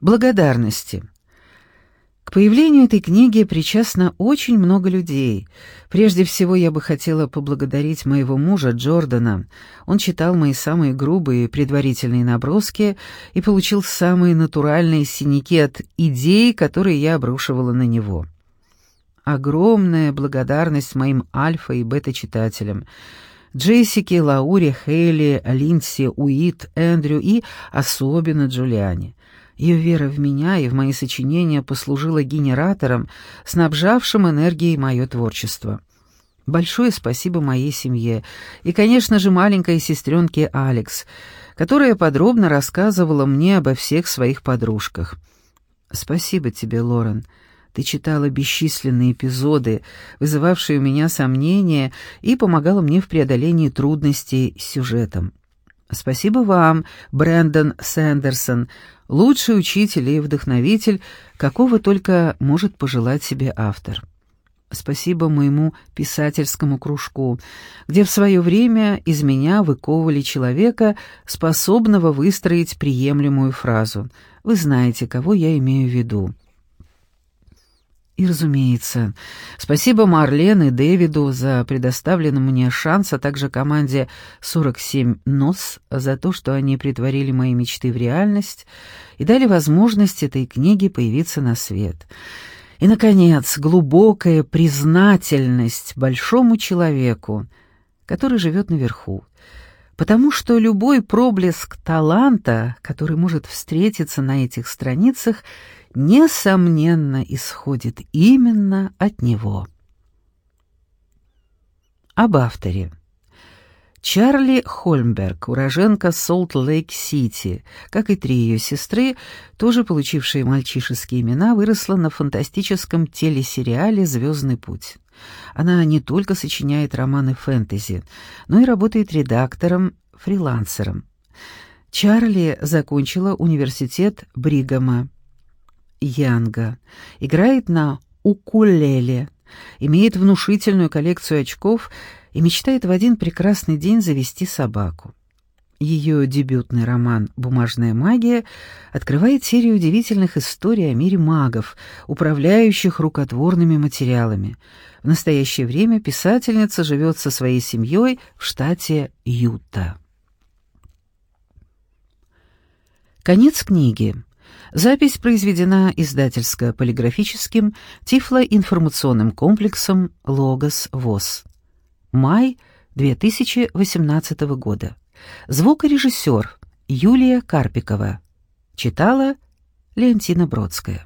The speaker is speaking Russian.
Благодарности. К появлению этой книги причастно очень много людей. Прежде всего, я бы хотела поблагодарить моего мужа Джордана. Он читал мои самые грубые предварительные наброски и получил самые натуральные синяки от идей, которые я обрушивала на него. Огромная благодарность моим альфа- и бета-читателям. Джессике, Лауре, Хейли, Линдси, Уит, Эндрю и особенно Джулиане. Ее вера в меня и в мои сочинения послужила генератором, снабжавшим энергией мое творчество. Большое спасибо моей семье и, конечно же, маленькой сестренке Алекс, которая подробно рассказывала мне обо всех своих подружках. Спасибо тебе, Лорен. Ты читала бесчисленные эпизоды, вызывавшие у меня сомнения, и помогала мне в преодолении трудностей с сюжетом. Спасибо вам, Брэндон Сэндерсон, лучший учитель и вдохновитель, какого только может пожелать себе автор. Спасибо моему писательскому кружку, где в свое время из меня выковывали человека, способного выстроить приемлемую фразу. Вы знаете, кого я имею в виду. И, разумеется, спасибо Марлен и Дэвиду за предоставленный мне шанс, а также команде 47 НОС за то, что они притворили мои мечты в реальность и дали возможность этой книге появиться на свет. И, наконец, глубокая признательность большому человеку, который живет наверху, потому что любой проблеск таланта, который может встретиться на этих страницах — несомненно, исходит именно от него. Об авторе. Чарли Хольмберг, уроженка Солт-Лейк-Сити, как и три ее сестры, тоже получившие мальчишеские имена, выросла на фантастическом телесериале «Звездный путь». Она не только сочиняет романы фэнтези, но и работает редактором, фрилансером. Чарли закончила университет Бригама. Янга, играет на укулеле, имеет внушительную коллекцию очков и мечтает в один прекрасный день завести собаку. Ее дебютный роман «Бумажная магия» открывает серию удивительных историй о мире магов, управляющих рукотворными материалами. В настоящее время писательница живет со своей семьей в штате Юта. Конец книги. Запись произведена издательско-полиграфическим тифлоинформационным комплексом «Логос ВОЗ». Май 2018 года. Звукорежиссер Юлия Карпикова. Читала Леонтина Бродская.